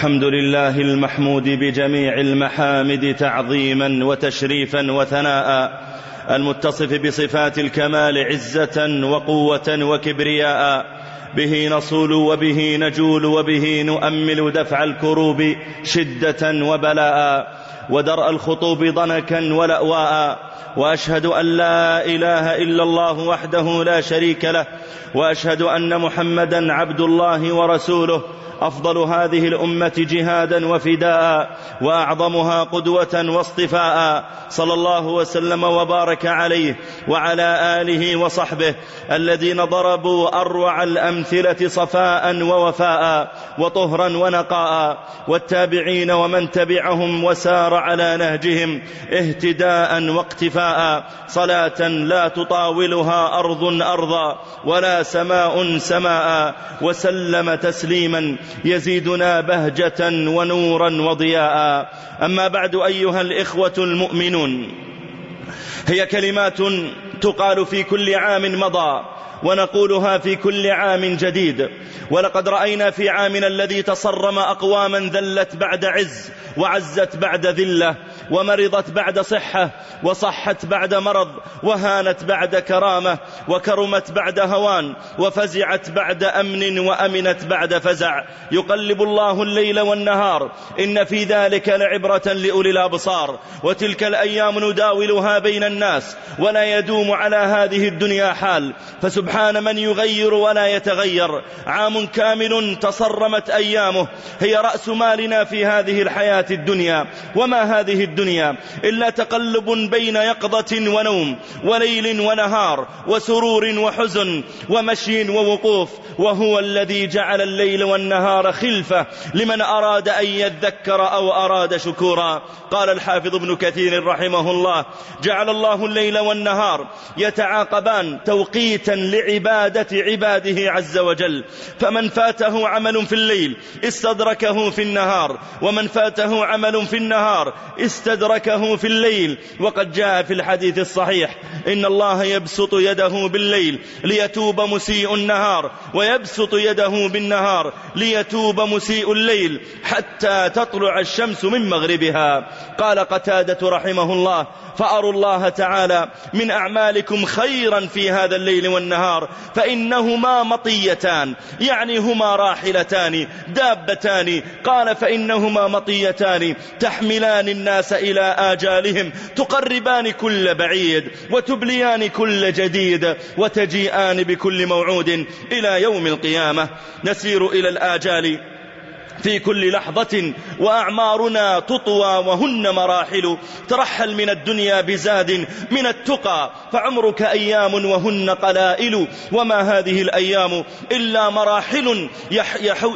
الحمد لله المحمود بجميع المحامد تعظيما وتشريفا وثناء المتصف بصفات الكمال عزة وقوة وكبرياء به نصول وبه نجول وبه نؤمل دفع الكروب شدة وبلاء. ودرء الخطوب ضنكا ولأواء وأشهد أن لا إله إلا الله وحده لا شريك له وأشهد أن محمدا عبد الله ورسوله. أفضل هذه الأمة جهادا وفداء وأعظمها قدوة واصطفاء. صلى الله وسلم وبارك عليه وعلى آله وصحبه الذين ضربوا أروع الأمثلة صفاء ووفاء وطهرا ونقاء. والتابعين ومن تبعهم وسار على نهجهم اهتداء واقتفاء. صلاة لا تطاولها أرض أرضا ولا سماء سماء. وسلم تسليما يزيدنا بهجة ونورا وضياء. أما بعد أيها الإخوة المؤمنون هي كلمات تقال في كل عام مضى. ونقولها في كل عام جديد. ولقد رأينا في عامنا الذي تصرم أقواما ذلت بعد عز وعزت بعد ذلة. ومرضت بعد صحة وصحت بعد مرض وهانت بعد كرامة وكرمت بعد هوان وفزعت بعد أمن وأمنت بعد فزع. يقلب الله الليل والنهار إن في ذلك لعبرة لأولي الأبصار. وتلك الأيام نداولها بين الناس ولا يدوم على هذه الدنيا حال. فسبحان من يغير ولا يتغير. عام كامل تصرمت أيامه. هي رأس مالنا في هذه الحياة الدنيا. وما هذه الدنيا الدنيا إلا تقلب بين يقظة ونوم وليل ونهار وسرور وحزن ومشي ووقوف وهو الذي جعل الليل والنهار خلفة لمن أراد أن يذكر أو أراد شكورا. قال الحافظ ابن كثير رحمه الله جعل الله الليل والنهار يتعاقبان توقيتا لعبادة عباده عز وجل. فمن فاته عمل في الليل استدركه في النهار ومن فاته عمل في النهار استدركه استدركه في الليل وقد جاء في الحديث الصحيح إن الله يبسط يده بالليل ليتوب مسيء النهار ويبسط يده بالنهار ليتوب مسيء الليل حتى تطلع الشمس من مغربها. قال قتادة رحمه الله فأروا الله تعالى من أعمالكم خيرا في هذا الليل والنهار فإنهما مطيتان يعني هما راحلتان دابتان. قال فإنهما مطيتان تحملان الناس إلى آجالهم تقربان كل بعيد وتبليان كل جديد وتجيئان بكل موعود إلى يوم القيامة. نسير إلى الآجال. في كل لحظة وأعمارنا تطوى وهن مراحل. ترحل من الدنيا بزاد من التقى فعمرك أيام وهن قلائل. وما هذه الأيام إلا مراحل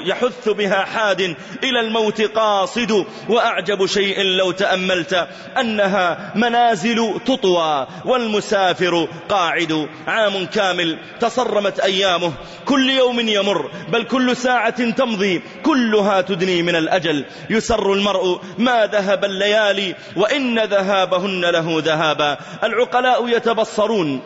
يحث بها حاد إلى الموت قاصد. وأعجب شيء لو تأملت أنها منازل تطوى والمسافر قاعد. عام كامل تصرمت أيامه. كل يوم يمر بل كل ساعة تمضي. كلها تدني من الأجل يسر المرء ما ذهب الليالي وإن ذهابهن له ذهابا. العقلاء يتبصرون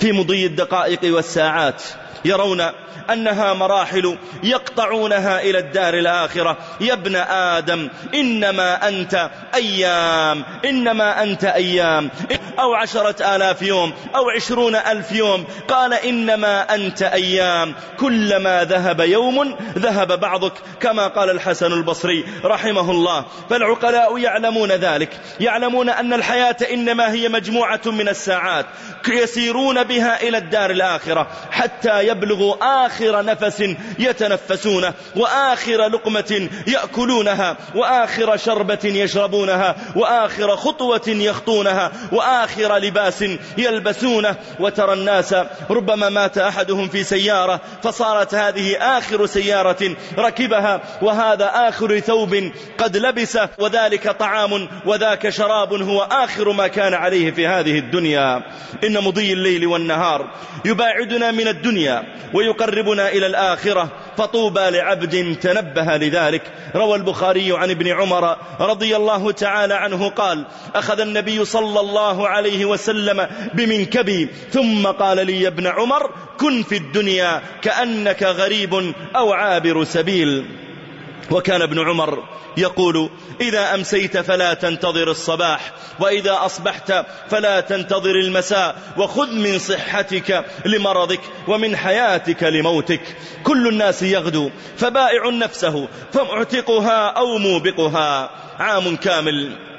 في مضي الدقائق والساعات. يرون أنها مراحل يقطعونها إلى الدار الآخرة. يا ابن آدم إنما أنت أيام إنما أنت أيام. أو عشرة آلاف يوم أو عشرون ألف يوم. قال إنما أنت أيام. كلما ذهب يوم ذهب بعضك كما قال الحسن البصري رحمه الله. فالعقلاء يعلمون ذلك يعلمون أن الحياة إنما هي مجموعة من الساعات يسيرون بها إلى الدار الآخرة حتى يبلغوا آخر نفس يتنفسونه وآخر لقمة يأكلونها وآخر شربة يشربونها وآخر خطوة يخطونها وآخر لباس يلبسونه وترى الناس ربما مات أحدهم في سيارة فصارت هذه آخر سيارة ركبها وهذا آخر ثوب قد لبسه وذلك طعام وذاك شراب هو آخر ما كان عليه في هذه الدنيا. إن مضي الليل والنهار يباعدنا من الدنيا ويقربنا إلى الآخرة فطوبى لعبد تنبه لذلك. روى البخاري عن ابن عمر رضي الله تعالى عنه قال أخذ النبي صلى الله عليه وسلم بمنكبي ثم قال لي يا ابن عمر كن في الدنيا كأنك غريب أو عابر سبيل. وكان ابن عمر يقول إذا أمسيت فلا تنتظر الصباح وإذا أصبحت فلا تنتظر المساء وخذ من صحتك لمرضك ومن حياتك لموتك. كل الناس يغدو فبائع نفسه فمعتقها أو موبقها. عام كامل.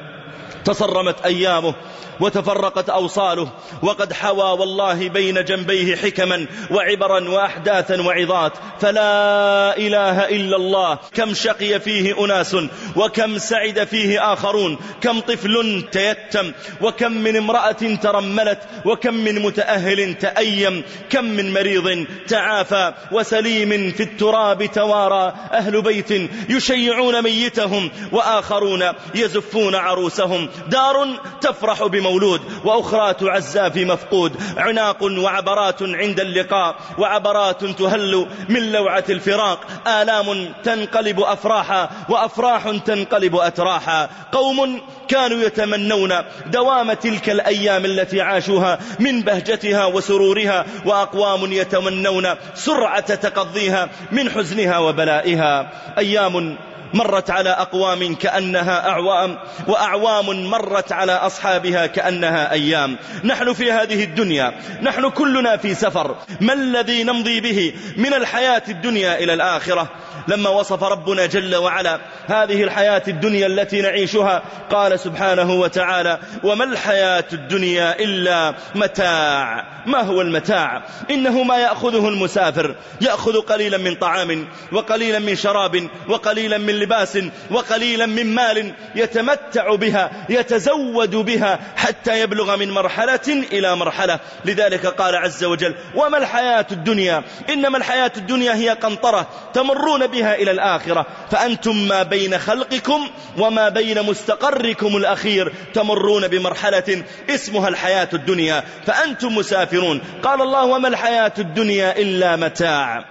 تصرمت أيامه وتفرقت أوصاله وقد حوى والله بين جنبيه حكما وعبرا وأحداثا وعظات فلا إله إلا الله كم شقي فيه أناس وكم سعد فيه آخرون كم طفل تيتم وكم من امرأة ترملت وكم من متأهل تأيم كم من مريض تعافى وسليم في التراب توارى أهل بيت يشيعون ميتهم وآخرون يزفون عروسهم دار تفرح بموت مولود وأخرى تعزى في مفقود. عناق وعبرات عند اللقاء وعبرات تهل من لوعة الفراق. آلام تنقلب أفراحا وأفراح تنقلب أتراحا. قوم كانوا يتمنون دوام تلك الأيام التي عاشوها من بهجتها وسرورها وأقوام يتمنون سرعة تقضيها من حزنها وبلائها. أيام مرت على أقوام كأنها أعوام وأعوام مرت على أصحابها كأنها أيام. نحن في هذه الدنيا نحن كلنا في سفر. ما الذي نمضي به من الحياة الدنيا إلى الآخرة؟ لما وصف ربنا جل وعلا هذه الحياة الدنيا التي نعيشها قال سبحانه وتعالى وما الحياة الدنيا إلا متاع. ما هو المتاع؟ إنه ما يأخذه المسافر. يأخذ قليلا من طعام وقليلا من شراب وقليلا من لباس وقليلا من مال يتمتع بها يتزود بها حتى يبلغ من مرحلة إلى مرحلة. لذلك قال عز وجل وما الحياة الدنيا؟ إنما الحياة الدنيا هي قنطرة تمرون بها إلى الآخرة. فأنتم ما بين خلقكم وما بين مستقركم الأخير تمرون بمرحلة اسمها الحياة الدنيا. فأنتم مسافرون. قال الله وما الحياة الدنيا إلا متاع.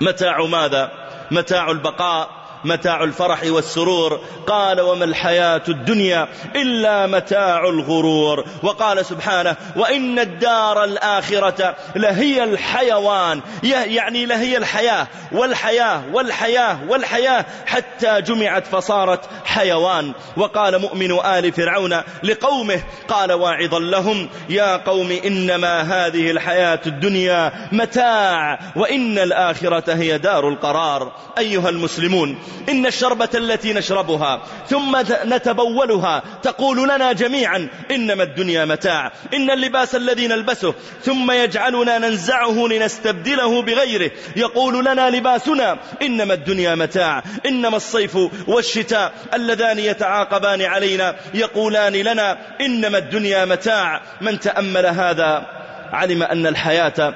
متاع ماذا؟ متاع البقاء. متاع الفرح والسرور. قال وما الحياة الدنيا إلا متاع الغرور. وقال سبحانه وإن الدار الآخرة لهي الحيوان. يعني لهي الحياة. والحياة والحياة والحياة. حتى جمعت فصارت حيوان. وقال مؤمن آل فرعون لقومه قال واعظا لهم يا قوم إنما هذه الحياة الدنيا متاع وإن الآخرة هي دار القرار. أيها المسلمون إن الشربة التي نشربها ثم نتبولها تقول لنا جميعا إنما الدنيا متاع إن اللباس الذي نلبسه ثم يجعلنا ننزعه لنستبدله بغيره يقول لنا لباسنا إنما الدنيا متاع إنما الصيف والشتاء اللذان يتعاقبان علينا يقولان لنا إنما الدنيا متاع. من تأمل هذا؟ علم أن الحياة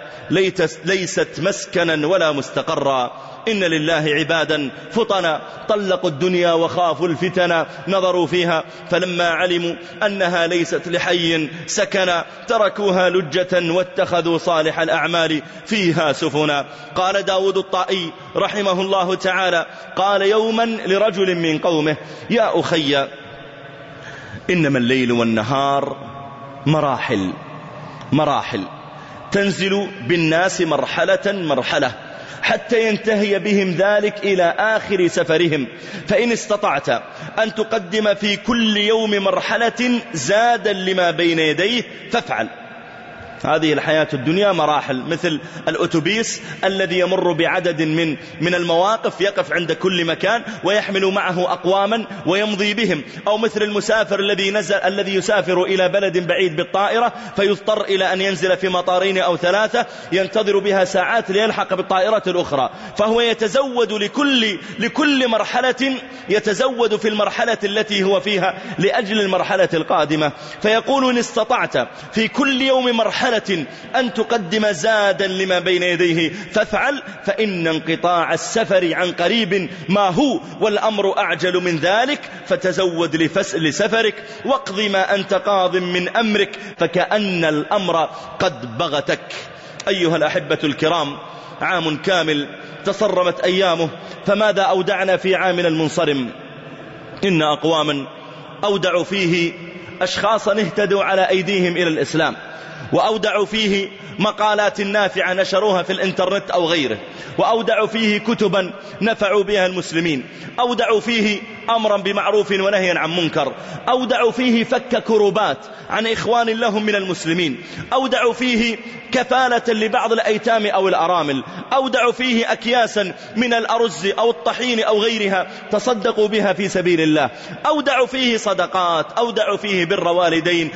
ليست مسكنا ولا مستقرا. إن لله عبادا. فطنا طلقوا الدنيا وخافوا الفتن نظروا فيها. فلما علموا أنها ليست لحي سكنا تركوها لجة واتخذوا صالح الأعمال فيها سفنا. قال داود الطائي رحمه الله تعالى قال يوما لرجل من قومه يا أخي إنما الليل والنهار مراحل مراحل. تنزل بالناس مرحلة مرحلة. حتى ينتهي بهم ذلك إلى آخر سفرهم. فإن استطعت أن تقدم في كل يوم مرحلة زادا لما بين يديه فافعل. هذه الحياة الدنيا مراحل مثل الأتوبيس الذي يمر بعدد من من المواقف يقف عند كل مكان ويحمل معه أقواما ويمضي بهم أو مثل المسافر الذي نزل الذي يسافر إلى بلد بعيد بالطائرة فيضطر إلى أن ينزل في مطارين أو ثلاثة ينتظر بها ساعات ليلحق بالطائرة الأخرى. فهو يتزود لكل لكل مرحلة يتزود في المرحلة التي هو فيها لأجل المرحلة القادمة. فيقول إن استطعت في كل يوم مرحلة مرحلة أن تقدم زادا لما بين يديه. فافعل فإن انقطاع السفر عن قريب ما هو والأمر أعجل من ذلك. فتزود لسفرك واقض ما أنت قاض من أمرك. فكأن الأمر قد بغتك. أيها الأحبة الكرام عام كامل تصرمت أيامه. فماذا أودعنا في عامنا المنصرم؟ إن أقواما أودعوا فيه أشخاصا اهتدوا على أيديهم إلى الإسلام. وأودعوا فيه مقالات نافعة نشروها في الإنترنت أو غيره. وأودعوا فيه كتبا نفعوا بها المسلمين. أودعوا فيه أمرا بمعروف ونهيا عن منكر. أودعوا فيه فك كروبات عن إخوان لهم من المسلمين. أودعوا فيه كفالة لبعض الأيتام أو الأرامل. أودعوا فيه أكياسا من الأرز أو الطحين أو غيرها تصدقوا بها في سبيل الله. أودعوا فيه صدقات. أودعوا فيه بر والدين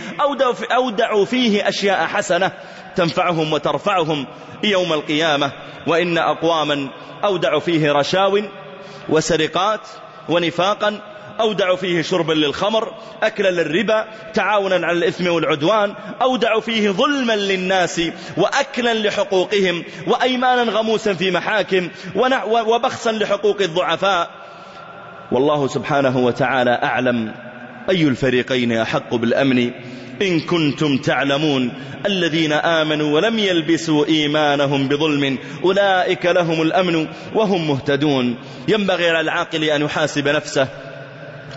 أودعوا فيه أشياء حسنة تنفعهم وترفعهم يوم القيامة وإن أقواما أودعوا فيه رشاو وسرقات ونفاقا أودعوا فيه شربا للخمر أكلا للربا تعاونا على الإثم والعدوان أودعوا فيه ظلما للناس وأكلا لحقوقهم وأيمانا غموسا في محاكم وبخسا لحقوق الضعفاء. والله سبحانه وتعالى أعلم أي الفريقين أحق بالأمن إن كنتم تعلمون الذين آمنوا ولم يلبسوا إيمانهم بظلم أولئك لهم الأمن وهم مهتدون. ينبغي على العاقل أن يحاسب نفسه.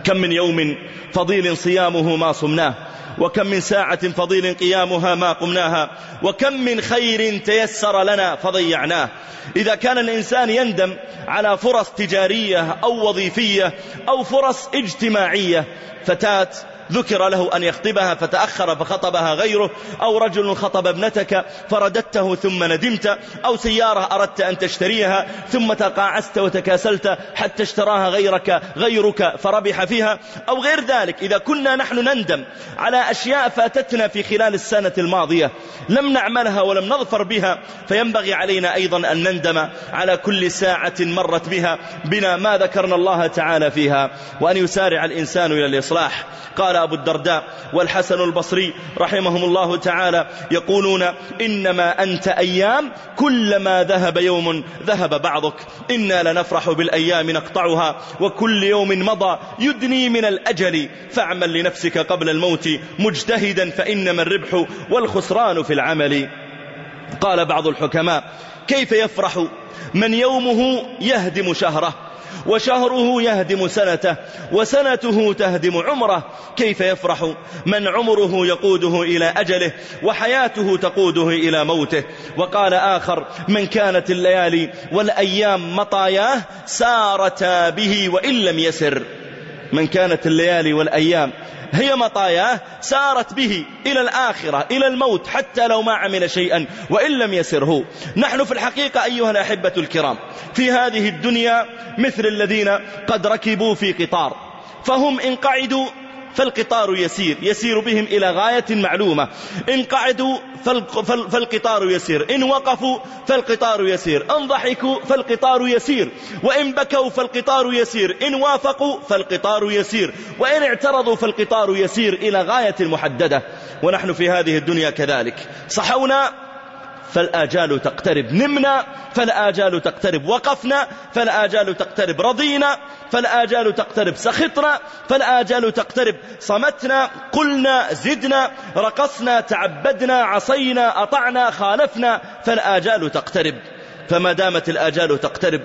كم من يوم فضيل صيامه ما صمناه وكم من ساعة فضيل قيامها ما قمناها وكم من خير تيسر لنا فضيعناه. إذا كان الإنسان يندم على فرص تجارية أو وظيفية أو فرص اجتماعية فتاة ذكر له أن يخطبها فتأخر فخطبها غيره أو رجل خطب ابنتك فرددته ثم ندمت أو سيارة أردت أن تشتريها ثم تقاعست وتكاسلت حتى اشتراها غيرك غيرك فربح فيها أو غير ذلك. إذا كنا نحن نندم على أشياء فاتتنا في خلال السنة الماضية لم نعملها ولم نظفر بها فينبغي علينا أيضا أن نندم على كل ساعة مرت بها بنا ما ذكرنا الله تعالى فيها. وأن يسارع الإنسان إلى الإصلاح. قال أبو الدرداء والحسن البصري رحمهم الله تعالى يقولون إنما أنت أيام كلما ذهب يوم ذهب بعضك إنا لنفرح بالأيام نقطعها وكل يوم مضى يدني من الأجل فاعمل لنفسك قبل الموت مجتهدا فإنما الربح والخسران في العمل. قال بعض الحكماء كيف يفرح من يومه يهدم شهره وشهره يهدم سنته وسنته تهدم عمره. كيف يفرح من عمره يقوده إلى أجله وحياته تقوده إلى موته. وقال آخر من كانت الليالي والأيام مطاياه سارتا به وإن لم يسر. من كانت الليالي والأيام. هي مطاياه سارت به إلى الآخرة إلى الموت حتى لو ما عمل شيئا وإن لم يسره. نحن في الحقيقة أيها الأحبة الكرام في هذه الدنيا مثل الذين قد ركبوا في قطار فهم إن قعدوا فالقطار يسير يسير بهم إلى غاية معلومة. إن قعدوا فالقطار يسير إن وقفوا فالقطار يسير إن ضحكوا فالقطار يسير وإن بكوا فالقطار يسير إن وافقوا فالقطار يسير وإن اعترضوا فالقطار يسير إلى غاية محددة. ونحن في هذه الدنيا كذلك. صحونا فالآجال تقترب نمنا فالآجال تقترب وقفنا فالآجال تقترب رضينا فالآجال تقترب سخطنا فالآجال تقترب صمتنا قلنا زدنا رقصنا تعبدنا عصينا أطعنا خالفنا فالآجال تقترب. فما دامت الآجال تقترب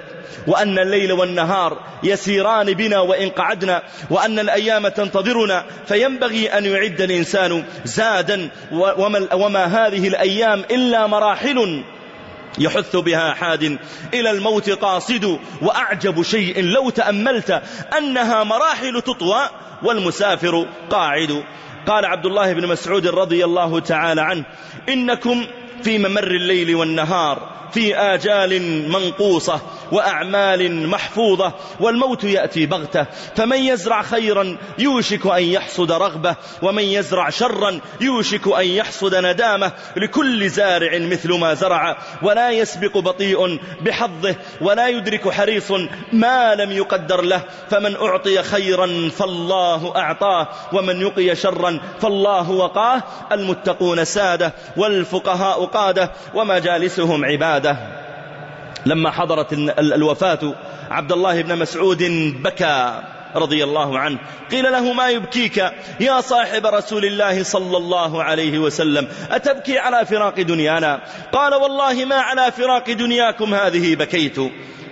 وأن الليل والنهار يسيران بنا وإن قعدنا وأن الأيام تنتظرنا فينبغي أن يعد الإنسان زادا وما, وما هذه الأيام إلا مراحل يحث بها حاد إلى الموت قاصد وأعجب شيء لو تأملت أنها مراحل تطوى والمسافر قاعد. قال عبد الله بن مسعود رضي الله تعالى عنه إنكم في ممر الليل والنهار في آجال منقوصة وأعمال محفوظة والموت يأتي بغتة. فمن يزرع خيرا يوشك أن يحصد رغبة ومن يزرع شرا يوشك أن يحصد ندامة. لكل زارع مثل ما زرع ولا يسبق بطيء بحظه ولا يدرك حريص ما لم يقدر له. فمن أعطي خيرا فالله أعطاه ومن يقي شرا فالله وقاه. المتقون سادة والفقهاء قادة ومجالسهم عبادة. لما حضرت الوفاة عبد الله بن مسعود بكى رضي الله عنه. قيل له ما يبكيك يا صاحب رسول الله صلى الله عليه وسلم؟ أتبكي على فراق دنيانا؟ قال والله ما على فراق دنياكم هذه بكيت.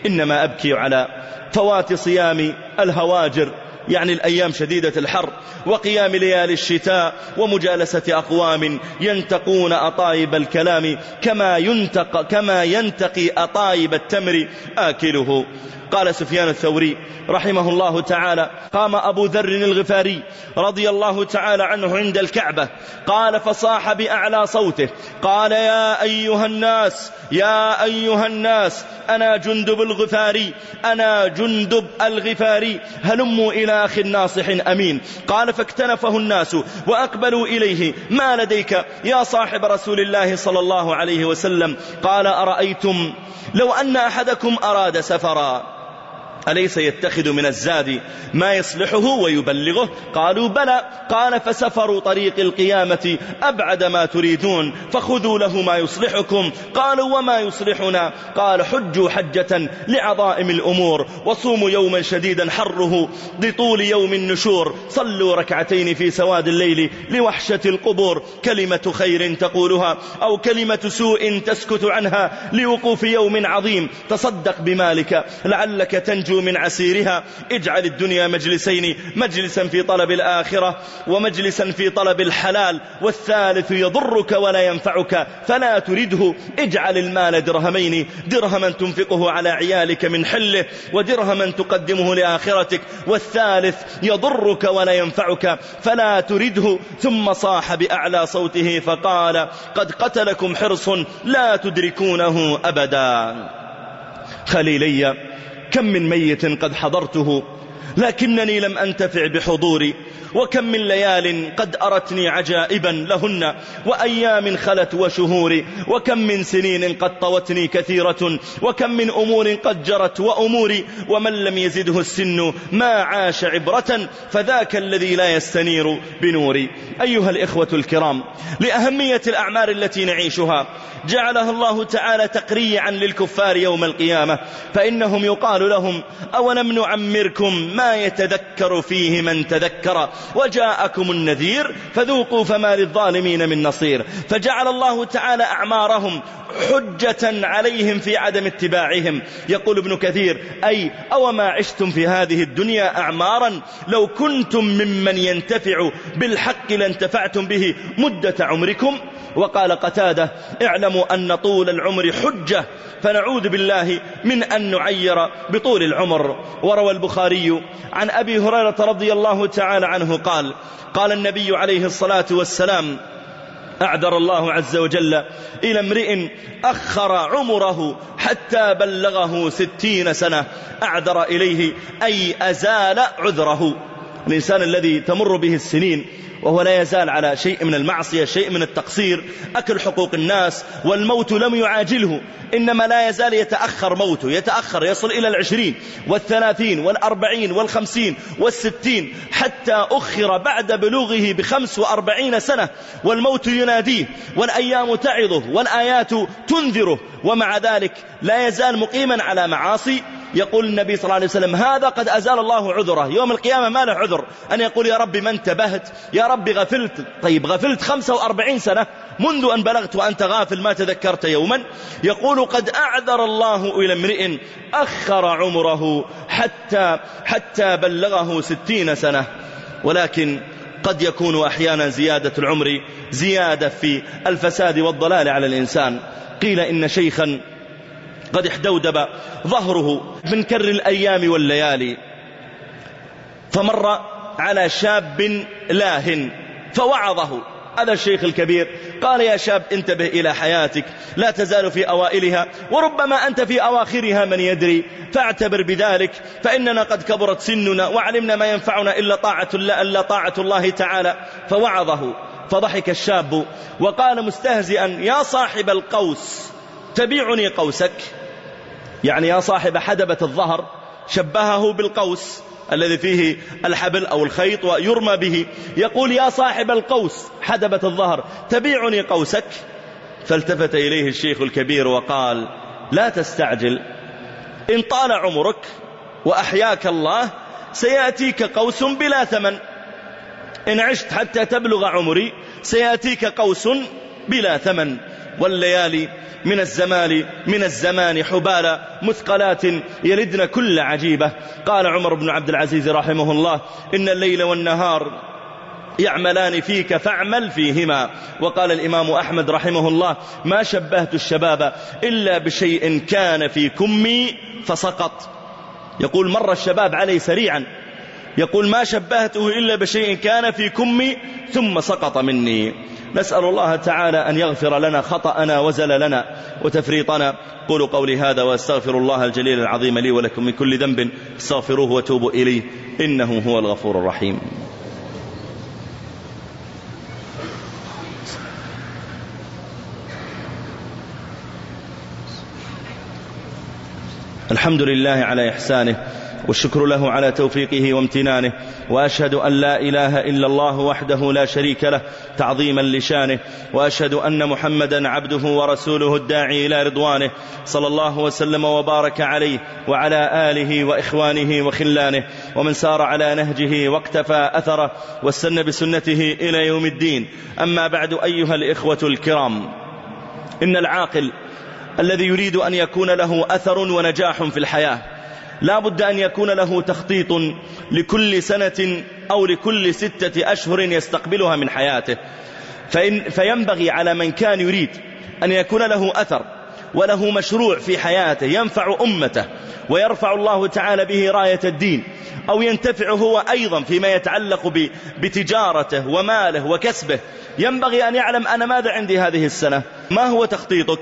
إنما أبكي على فوات صيام الهواجر يعني الأيام شديدة الحر وقيام ليالي الشتاء ومجالسة أقوام ينتقون أطايب الكلام كما ينتق كما ينتقي أطايب التمر آكله. قال سفيان الثوري رحمه الله تعالى قام أبو ذر الغفاري رضي الله تعالى عنه عند الكعبة قال فصاح بأعلى صوته قال يا أيها الناس يا أيها الناس أنا جندب الغفاري أنا جندب الغفاري هلموا إلى أخي ناصح أمين قال فاكتنفه الناس وأقبلوا إليه ما لديك يا صاحب رسول الله صلى الله عليه وسلم؟ قال أرأيتم لو أن أحدكم أراد سفرا؟ أليس يتخذ من الزاد ما يصلحه ويبلغه؟ قالوا بلى قال فسفروا طريق القيامة أبعد ما تريدون فخذوا له ما يصلحكم. قالوا وما يصلحنا؟ قال حجوا حجة لعظائم الأمور وصوموا يوما شديدا حره لطول يوم النشور. صلوا ركعتين في سواد الليل لوحشة القبور كلمة خير تقولها أو كلمة سوء تسكت عنها لوقوف يوم عظيم. تصدق بمالك لعلك تنجو تنجو من عسيرها اجعل الدنيا مجلسين مجلسا في طلب الآخرة ومجلسا في طلب الحلال والثالث يضرك ولا ينفعك فلا ترده اجعل المال درهمين درهما تنفقه على عيالك من حله ودرهما تقدمه لآخرتك والثالث يضرك ولا ينفعك فلا ترده ثم صاح بأعلى صوته فقال قد قتلكم حرص لا تدركونه أبدا. خليلي كم من ميت قد حضرته لكنني لم أنتفع بحضوري. وكم من ليال قد أرتني عجائبا لهن وأيام خلت وشهور وكم من سنين قد طوتني كثيرة وكم من أمور قد جرت وأموري. ومن لم يزده السن ما عاش عبرة فذاك الذي لا يستنير بنوري. أيها الإخوة الكرام لأهمية الأعمار التي نعيشها جعلها الله تعالى تقريعا للكفار يوم القيامة. فإنهم يقال لهم أولم نعمركم يتذكر فيه من تذكر. وجاءكم النذير فذوقوا فما للظالمين من نصير. فجعل الله تعالى أعمارهم حجة عليهم في عدم اتباعهم. يقول ابن كثير أي أو ما عشتم في هذه الدنيا أعمارا؟ لو كنتم ممن ينتفع بالحق لانتفعتم به مدة عمركم. وقال قتادة اعلموا أن طول العمر حجة فنعوذ بالله من أن نعير بطول العمر. وروى البخاري عن أبي هريرة رضي الله تعالى عنه قال قال النبي عليه الصلاة والسلام أعذر الله عز وجل إلى امرئ أخر عمره حتى بلغه ستين سنة أعذر إليه أي أزال عذره. الإنسان الذي تمر به السنين وهو لا يزال على شيء من المعصية شيء من التقصير أكل حقوق الناس والموت لم يعاجله إنما لا يزال يتأخر موته يتأخر يصل إلى العشرين والثلاثين والأربعين والخمسين والستين حتى أخر بعد بلوغه بخمس وأربعين سنة والموت يناديه والأيام تعظه والآيات تنذره ومع ذلك لا يزال مقيما على معاصي يقول النبي صلى الله عليه وسلم هذا قد أزال الله عذره. يوم القيامة ما له عذر. أن يقول يا رب ما انتبهت. يا رب غفلت. طيب غفلت 45 سنة. منذ أن بلغت وأنت غافل ما تذكرت يوما. يقول قد أعذر الله إلى امرئ أخر عمره حتى, حتى بلغه ستين سنة. ولكن قد يكون أحيانا زيادة العمر زيادة في الفساد والضلال على الإنسان. قيل إن شيخا قد احدودب ظهره من كر الأيام والليالي. فمر على شاب لاه فوعظه. هذا الشيخ الكبير قال يا شاب انتبه إلى حياتك. لا تزال في أوائلها وربما أنت في أواخرها من يدري. فاعتبر بذلك فإننا قد كبرت سننا وعلمنا ما ينفعنا إلا طاعة الله, إلا طاعة الله تعالى. فوعظه. فضحك الشاب وقال مستهزئا يا صاحب القوس تبيعني قوسك. يعني يا صاحب حدبة الظهر شبهه بالقوس الذي فيه الحبل أو الخيط ويرمى به. يقول يا صاحب القوس حدبة الظهر تبيعني قوسك؟ فالتفت إليه الشيخ الكبير وقال لا تستعجل إن طال عمرك وأحياك الله سيأتيك قوس بلا ثمن. إن عشت حتى تبلغ عمري سيأتيك قوس بلا ثمن. والليالي من الزمان من الزمان حبالا مثقلات يلدن كل عجيبة. قال عمر بن عبد العزيز رحمه الله إن الليل والنهار يعملان فيك فاعمل فيهما. وقال الإمام أحمد رحمه الله ما شبهت الشباب إلا بشيء كان في كمي فسقط. يقول مر الشباب علي سريعا. يقول ما شبهته إلا بشيء كان في كمي ثم سقط مني. نسأل الله تعالى أن يغفر لنا خطأنا وزللنا وتفريطنا. قولوا قولي هذا وأستغفر الله الجليل العظيم لي ولكم من كل ذنب. استغفروه وتوبوا إليه. إنه هو الغفور الرحيم. الحمد لله على إحسانه. والشكر له على توفيقه وامتنانه وأشهد أن لا إله إلا الله وحده لا شريك له تعظيما لشانه وأشهد أن محمدا عبده ورسوله الداعي إلى رضوانه صلى الله وسلم وبارك عليه وعلى آله وإخوانه وخلانه ومن سار على نهجه واقتفى أثره واستنى بسنته إلى يوم الدين. أما بعد أيها الإخوة الكرام إن العاقل الذي يريد أن يكون له أثر ونجاح في الحياة لا بد أن يكون له تخطيط لكل سنة أو لكل ستة أشهر يستقبلها من حياته. فإن فينبغي على من كان يريد أن يكون له أثر وله مشروع في حياته ينفع أمته ويرفع الله تعالى به راية الدين أو ينتفع هو أيضا فيما يتعلق بتجارته وماله وكسبه. ينبغي أن يعلم أنا ماذا عندي هذه السنة؟ ما هو تخطيطك؟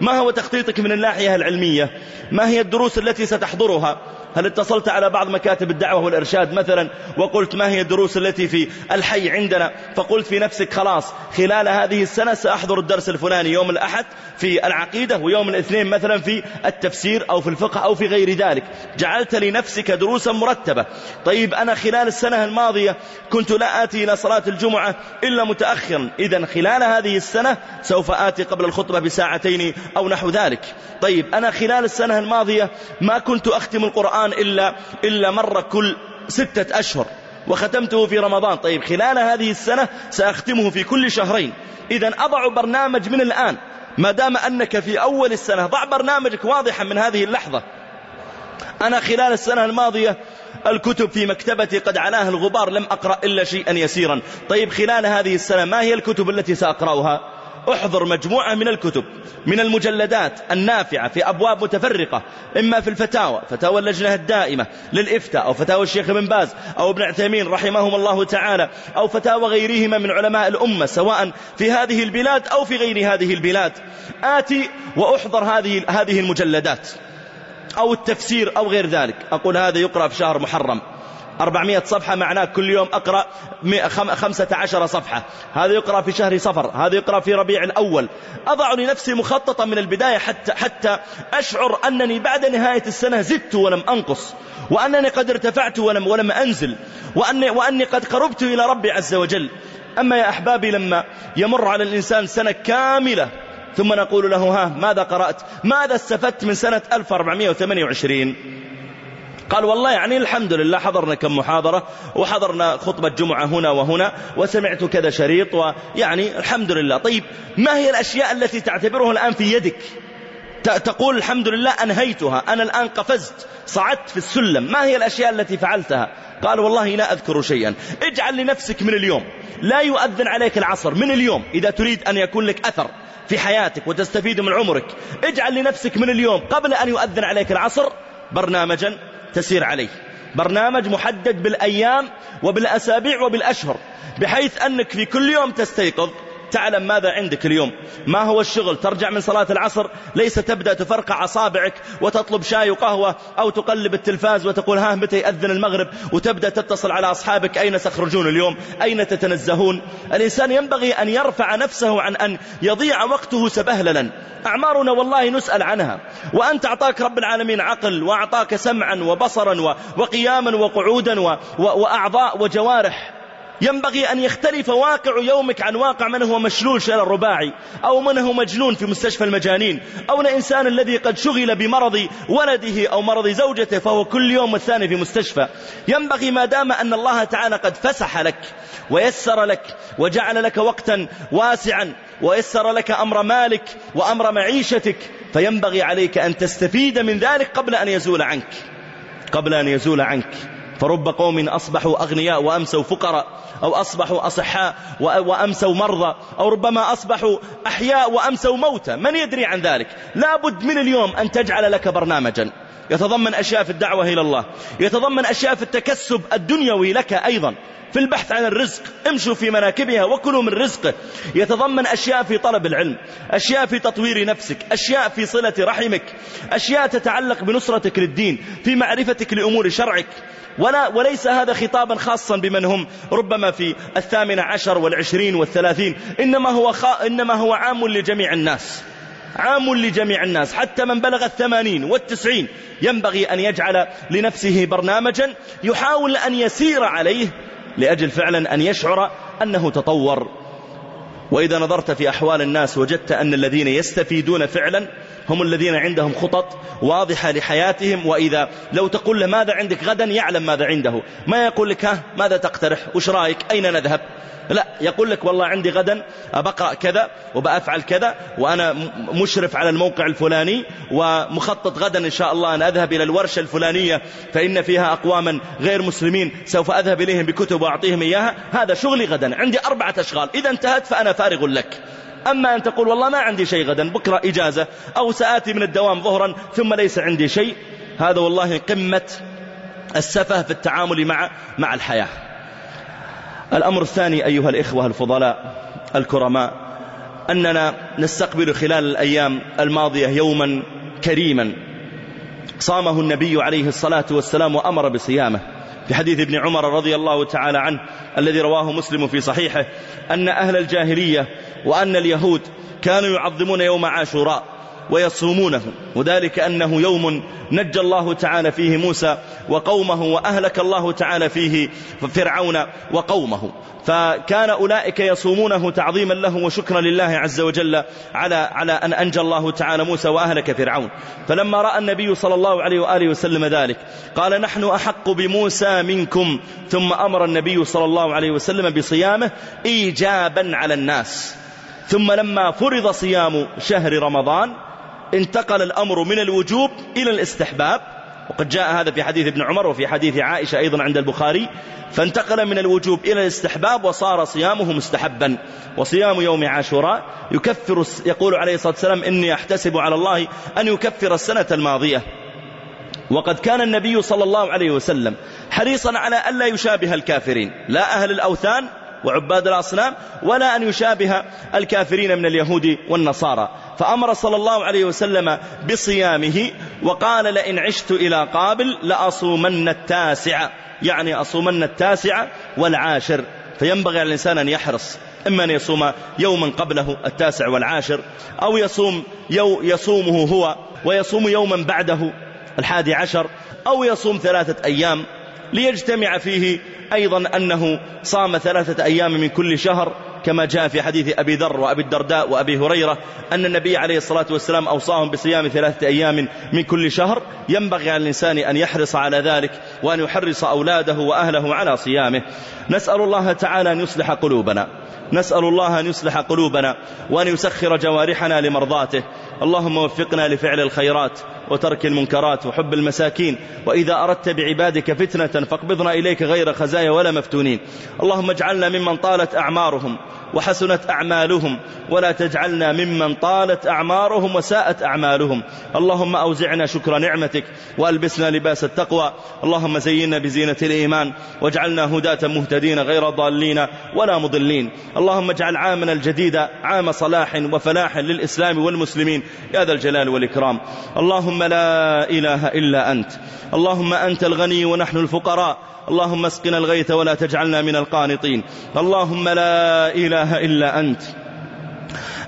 ما هو تخطيطك من الناحية العلمية؟ ما هي الدروس التي ستحضرها؟ هل اتصلت على بعض مكاتب الدعوة والإرشاد مثلا وقلت ما هي الدروس التي في الحي عندنا؟ فقلت في نفسك خلاص خلال هذه السنة سأحضر الدرس الفلاني يوم الأحد في العقيدة ويوم الاثنين مثلا في التفسير أو في الفقه أو في غير ذلك. جعلت لنفسك دروسا مرتبة. طيب أنا خلال السنة الماضية كنت لا آتي إلى صلاة الجمعة إلا متأخرا. إذا خلال هذه السنة سوف آتي قبل الخطبة بساعتين أو نحو ذلك. طيب أنا خلال السنة الماضية ما كنت أختم القرآن إلا, إلا مرة كل ستة أشهر وختمته في رمضان. طيب خلال هذه السنة سأختمه في كل شهرين. إذا أضع برنامج من الآن. ما دام أنك في أول السنة ضع برنامجك واضحا من هذه اللحظة. أنا خلال السنة الماضية الكتب في مكتبتي قد عناها الغبار لم أقرأ إلا شيئا يسيرا. طيب خلال هذه السنة ما هي الكتب التي سأقرأها؟ احضر مجموعة من الكتب من المجلدات النافعة في أبواب متفرقة إما في الفتاوى فتاوى اللجنة الدائمة للإفتاء أو فتاوى الشيخ بن باز أو ابن عثيمين رحمهم الله تعالى أو فتاوى غيرهما من علماء الأمة سواء في هذه البلاد أو في غير هذه البلاد. آتي وأحضر هذه هذه المجلدات أو التفسير أو غير ذلك. أقول هذا يقرأ في شهر محرم. 400 صفحة معناه كل يوم أقرأ 15 صفحة. هذا يقرأ في شهر صفر هذا يقرأ في ربيع الأول. أضع لنفسي مخططا من البداية حتى, حتى أشعر أنني بعد نهاية السنة زدت ولم أنقص وأنني قد ارتفعت ولم, ولم أنزل وأني, وأني قد قربت إلى ربي عز وجل. أما يا أحبابي لما يمر على الإنسان سنة كاملة ثم نقول له ها ماذا قرأت؟ ماذا استفدت من سنة 1428 قال والله يعني الحمد لله حضرنا كم محاضرة وحضرنا خطبة جمعة هنا وهنا وسمعت كذا شريط ويعني الحمد لله. طيب ما هي الأشياء التي تعتبرها الآن في يدك؟ تقول الحمد لله أنهيتها أنا الآن قفزت صعدت في السلم ما هي الأشياء التي فعلتها؟ قال والله لا أذكر شيئا. اجعل لنفسك من اليوم لا يؤذن عليك العصر من اليوم إذا تريد أن يكون لك أثر في حياتك وتستفيد من عمرك اجعل لنفسك من اليوم قبل أن يؤذن عليك العصر برنامجا تسير عليه. برنامج محدد بالأيام وبالأسابيع وبالأشهر بحيث أنك في كل يوم تستيقظ تعلم ماذا عندك اليوم. ما هو الشغل؟ ترجع من صلاة العصر ليس تبدأ تفرقع أصابعك وتطلب شاي وقهوة أو تقلب التلفاز وتقول ها متى يأذن المغرب؟ وتبدأ تتصل على أصحابك أين تخرجون اليوم؟ أين تتنزهون؟ الإنسان ينبغي أن يرفع نفسه عن أن يضيع وقته سبهللا. أعمارنا والله نسأل عنها. وأنت أعطاك رب العالمين عقل وأعطاك سمعا وبصرا وقياما وقعودا وأعضاء وجوارح. ينبغي أن يختلف واقع يومك عن واقع من هو مشلول شلل الرباعي أو من هو مجنون في مستشفى المجانين أو الإنسان الذي قد شغل بمرض ولده أو مرض زوجته فهو كل يوم والثاني في مستشفى. ينبغي ما دام أن الله تعالى قد فسح لك ويسر لك وجعل لك وقتا واسعا ويسر لك أمر مالك وأمر معيشتك فينبغي عليك أن تستفيد من ذلك قبل أن يزول عنك. قبل أن يزول عنك. فرب قوم أصبحوا أغنياء وأمسوا فقراء أو أصبحوا أصحاء وأمسوا مرضى أو ربما أصبحوا أحياء وأمسوا موتى. من يدري عن ذلك؟ لابد من اليوم أن تجعل لك برنامجا. يتضمن أشياء في الدعوة إلى الله. يتضمن أشياء في التكسب الدنيوي لك أيضا. في البحث عن الرزق امشوا في مناكبها وكلوا من رزقه. يتضمن أشياء في طلب العلم أشياء في تطوير نفسك أشياء في صلة رحمك أشياء تتعلق بنصرتك للدين في معرفتك لأمور شرعك. ولا وليس هذا خطابا خاصا بمن هم. ربما في الثامن عشر والعشرين والثلاثين. إنما هو, خا إنما هو عام لجميع الناس. عام لجميع الناس. حتى من بلغ الثمانين والتسعين ينبغي أن يجعل لنفسه برنامجا يحاول أن يسير عليه لأجل فعلا أن يشعر أنه تطور. وإذا نظرت في أحوال الناس وجدت أن الذين يستفيدون فعلا هم الذين عندهم خطط واضحة لحياتهم وإذا لو تقول له ماذا عندك غدا يعلم ماذا عنده. ما يقول لك ها ماذا تقترح؟ وش رأيك؟ أين نذهب؟ لا يقول لك والله عندي غدا أبقرأ كذا وبأفعل كذا وأنا مشرف على الموقع الفلاني ومخطط غدا إن شاء الله أن أذهب إلى الورشة الفلانية فإن فيها أقواما غير مسلمين سوف أذهب إليهم بكتب وأعطيهم إياها. هذا شغلي غدا عندي أربعة أشغال. إذا انتهت فأنا فارغ لك. أما أن تقول والله ما عندي شيء غدا بكرة إجازة أو سآتي من الدوام ظهرا ثم ليس عندي شيء هذا والله قمة السفه في التعامل مع مع الحياة. الأمر الثاني أيها الإخوة الفضلاء الكرماء أننا نستقبل خلال الأيام الماضية يوما كريما. صامه النبي عليه الصلاة والسلام وأمر بصيامه. في حديث ابن عمر رضي الله تعالى عنه الذي رواه مسلم في صحيحه أن أهل الجاهلية وأن اليهود كانوا يعظمون يوم عاشوراء. ويصومونه. وذلك أنه يوم نجى الله تعالى فيه موسى وقومه وأهلك الله تعالى فيه فرعون وقومه. فكان أولئك يصومونه تعظيما له وشكرا لله عز وجل على على أن أنجى الله تعالى موسى وأهلك فرعون. فلما رأى النبي صلى الله عليه وآله وسلم ذلك قال نحن أحق بموسى منكم. ثم أمر النبي صلى الله عليه وسلم بصيامه إيجابا على الناس. ثم لما فرض صيام شهر رمضان انتقل الأمر من الوجوب إلى الاستحباب. وقد جاء هذا في حديث ابن عمر وفي حديث عائشة أيضا عند البخاري. فانتقل من الوجوب إلى الاستحباب وصار صيامه مستحبا. وصيام يوم عاشوراء يكفر يقول عليه الصلاة والسلام إني أحتسب على الله أن يكفر السنة الماضية. وقد كان النبي صلى الله عليه وسلم حريصا على ألا يشابه الكافرين. لا أهل الأوثان وعباد الأصنام ولا أن يشابه الكافرين من اليهود والنصارى. فأمر صلى الله عليه وسلم بصيامه وقال لئن عشت إلى قابل لأصومن التاسع. يعني أصومن التاسع والعاشر. فينبغي على الإنسان أن يحرص. إما أن يصوم يوما قبله التاسع والعاشر أو يصوم يو يصومه هو ويصوم يوما بعده الحادي عشر أو يصوم ثلاثة أيام. ليجتمع فيه أيضا أنه صام ثلاثة أيام من كل شهر كما جاء في حديث أبي ذر وأبي الدرداء وأبي هريرة أن النبي عليه الصلاة والسلام أوصاهم بصيام ثلاثة أيام من كل شهر. ينبغي على الإنسان أن يحرص على ذلك وأن يحرص أولاده وأهله على صيامه. نسأل الله تعالى أن يصلح قلوبنا. نسأل الله أن يصلح قلوبنا وأن يسخر جوارحنا لمرضاته. اللهم وفقنا لفعل الخيرات وترك المنكرات وحب المساكين. وإذا أردت بعبادك فتنة فاقبضنا إليك غير خزايا ولا مفتونين. اللهم اجعلنا ممن طالت أعمارهم وحسنت أعمالهم ولا تجعلنا ممن طالت أعمارهم وساءت أعمالهم. اللهم أوزعنا شكر نعمتك وألبسنا لباس التقوى. اللهم زينا بزينة الإيمان واجعلنا هداة مهتدين غير ضالين ولا مضلين. اللهم اجعل عامنا الجديد عام صلاح وفلاح للإسلام والمسلمين. يا ذا الجلال والإكرام. اللهم لا إله إلا أنت. اللهم أنت الغني ونحن الفقراء. اللهم اسقنا الغيث ولا تجعلنا من القانطين. اللهم لا إله إلا أنت.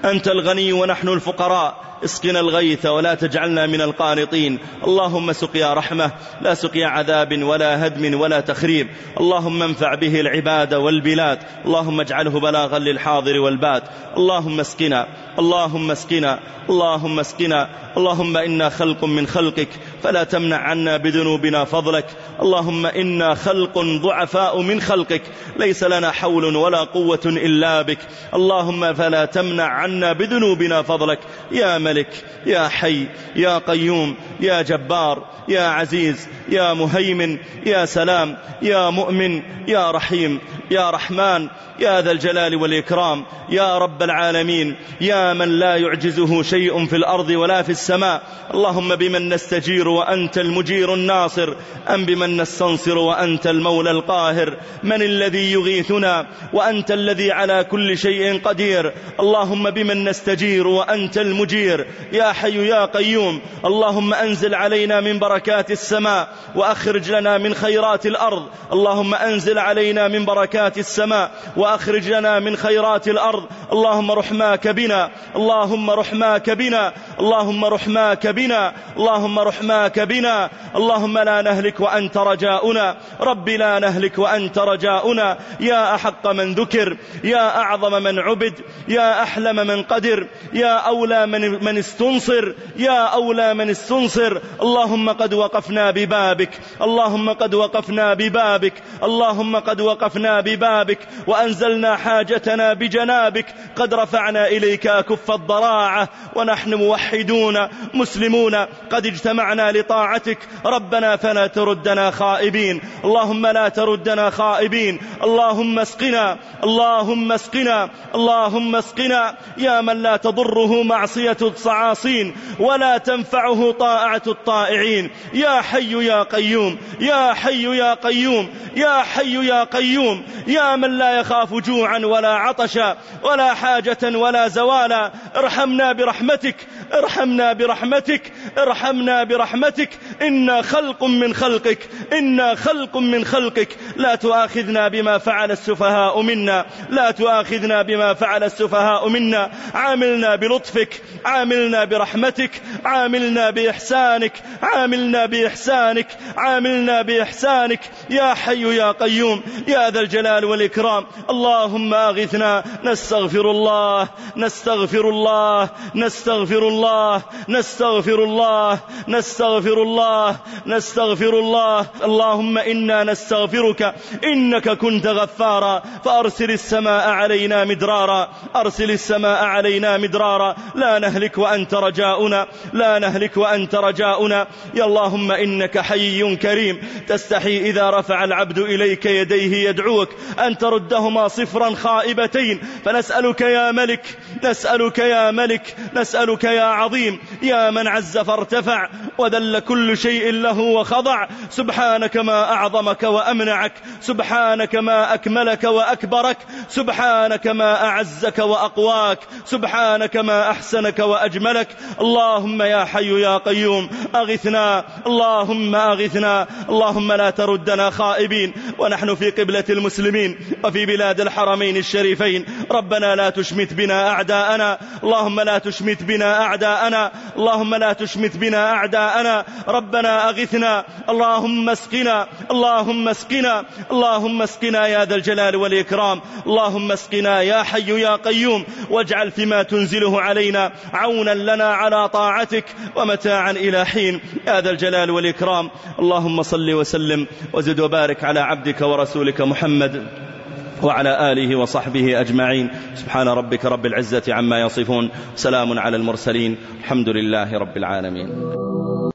أنت الغني ونحن الفقراء. اسقنا الغيث ولا تجعلنا من القانطين. اللهم سقيا رحمة لا سقيا عذاب ولا هدم ولا تخريب. اللهم انفع به العباد والبلاد. اللهم اجعله بلاغا للحاضر والباد. اللهم اسقنا اللهم اسقنا اللهم اسقنا. اللهم إنا خلق من خلقك فلا تمنع عنا بذنوبنا فضلك. اللهم إنا خلق ضعفاء من خلقك ليس لنا حول ولا قوة إلا بك. اللهم فلا تمنع عنا بذنوبنا فضلك. يا ملك يا حي يا قيوم يا جبار. يا عزيز يا مهيمن يا سلام يا مؤمن يا رحيم يا رحمن يا ذا الجلال والإكرام يا رب العالمين يا من لا يعجزه شيء في الأرض ولا في السماء. اللهم بمن نستجير وأنت المجير الناصر أم بمن نستنصر وأنت المولى القاهر. من الذي يغيثنا وأنت الذي على كل شيء قدير. اللهم بمن نستجير وأنت المجير. يا حي يا قيوم اللهم أنزل علينا من بركات السماء وأخرج لنا من خيرات الأرض. اللهم أنزل علينا من بركات السماء وأخرج لنا من خيرات الأرض. اللهم رحماك بنا. اللهم رحماك بنا. اللهم رحماك بنا. اللهم رحماك بنا. اللهم لا نهلك وأنت رجاؤنا. رب لا نهلك وأنت رجاؤنا. يا أحق من ذكر. يا أعظم من عبد. يا أحلم من قدر. يا أولى من, استنصر. يا أولى من استنصر. اللهم قد وقفنا ببابك. اللهم قد وقفنا ببابك. اللهم قد وقفنا ببابك. وأنزلنا حاجتنا بجنابك. قد رفعنا إليك أكف الضراعة. ونحن موحدون مسلمون. قد اجتمعنا لطاعتك. ربنا فلا تردنا خائبين. اللهم لا تردنا خائبين. اللهم اسقنا. اللهم اسقنا. اللهم اسقنا. يا من لا تضره معصية الصعاصين. ولا تنفعه طاعة الطائعين. يا حي يا قيوم يا حي يا قيوم يا حي يا قيوم يا من لا يخاف جوعا ولا عطشا ولا حاجة ولا زوالا ارحمنا برحمتك ارحمنا برحمتك ارحمنا برحمتك إنا خلق من خلقك إنا خلق من خلقك. لا تؤاخذنا بما فعل السفهاء منا لا تؤاخذنا بما فعل السفهاء منا. عاملنا بلطفك عاملنا برحمتك عاملنا بإحسانك عاملنا بإحسانك عاملنا بإحسانك. يا حي يا قيوم يا ذا الجلال والإكرام. اللهم أغثنا. نستغفر الله. نستغفر الله. نستغفر الله. نستغفر الله. نستغفر الله. نستغفر الله. اللهم إنا نستغفرك. إنك كنت غفارا. فأرسل السماء علينا مدرارا. أرسل السماء علينا مدرارا. لا نهلك وأنت رجاؤنا. لا نهلك وأنت رجاؤنا. يا اللهم إنك حي كريم. تستحي إذا رفع العبد إليك يديه يدعوك أن تردهما صفرا خائبتين. فنسألك يا ملك نسألك يا ملك نسألك يا عظيم. يا من عز فارتفع وذل كل شيء له وخضع. سبحانك ما أعظمك وأمنعك. سبحانك ما أكملك وأكبرك. سبحانك ما أعزك وأقواك. سبحانك ما أحسنك وأجملك. اللهم يا حي يا قيوم اللهم أغثنا اللهم لا تردنا خائبين ونحن في قبلة المسلمين وفي بلاد الحرمين الشريفين. ربنا لا تشمت بنا أعداءنا اللهم لا تشمت بنا أعداءنا اللهم لا تشمت بنا أعداءنا. ربنا أغثنا اللهم اسقنا اللهم اسقنا اللهم اسقنا يا ذا الجلال والإكرام. اللهم اسقنا يا حي يا قيوم واجعل فيما تنزله علينا عونا لنا على طاعتك ومتاعا إلى حين. يا ذا الجلال والإكرام. اللهم صل وسلم وزد وبارك على عبدك ورسولك محمد وعلى آله وصحبه أجمعين. سبحان ربك رب العزة عما يصفون. سلام على المرسلين. الحمد لله رب العالمين.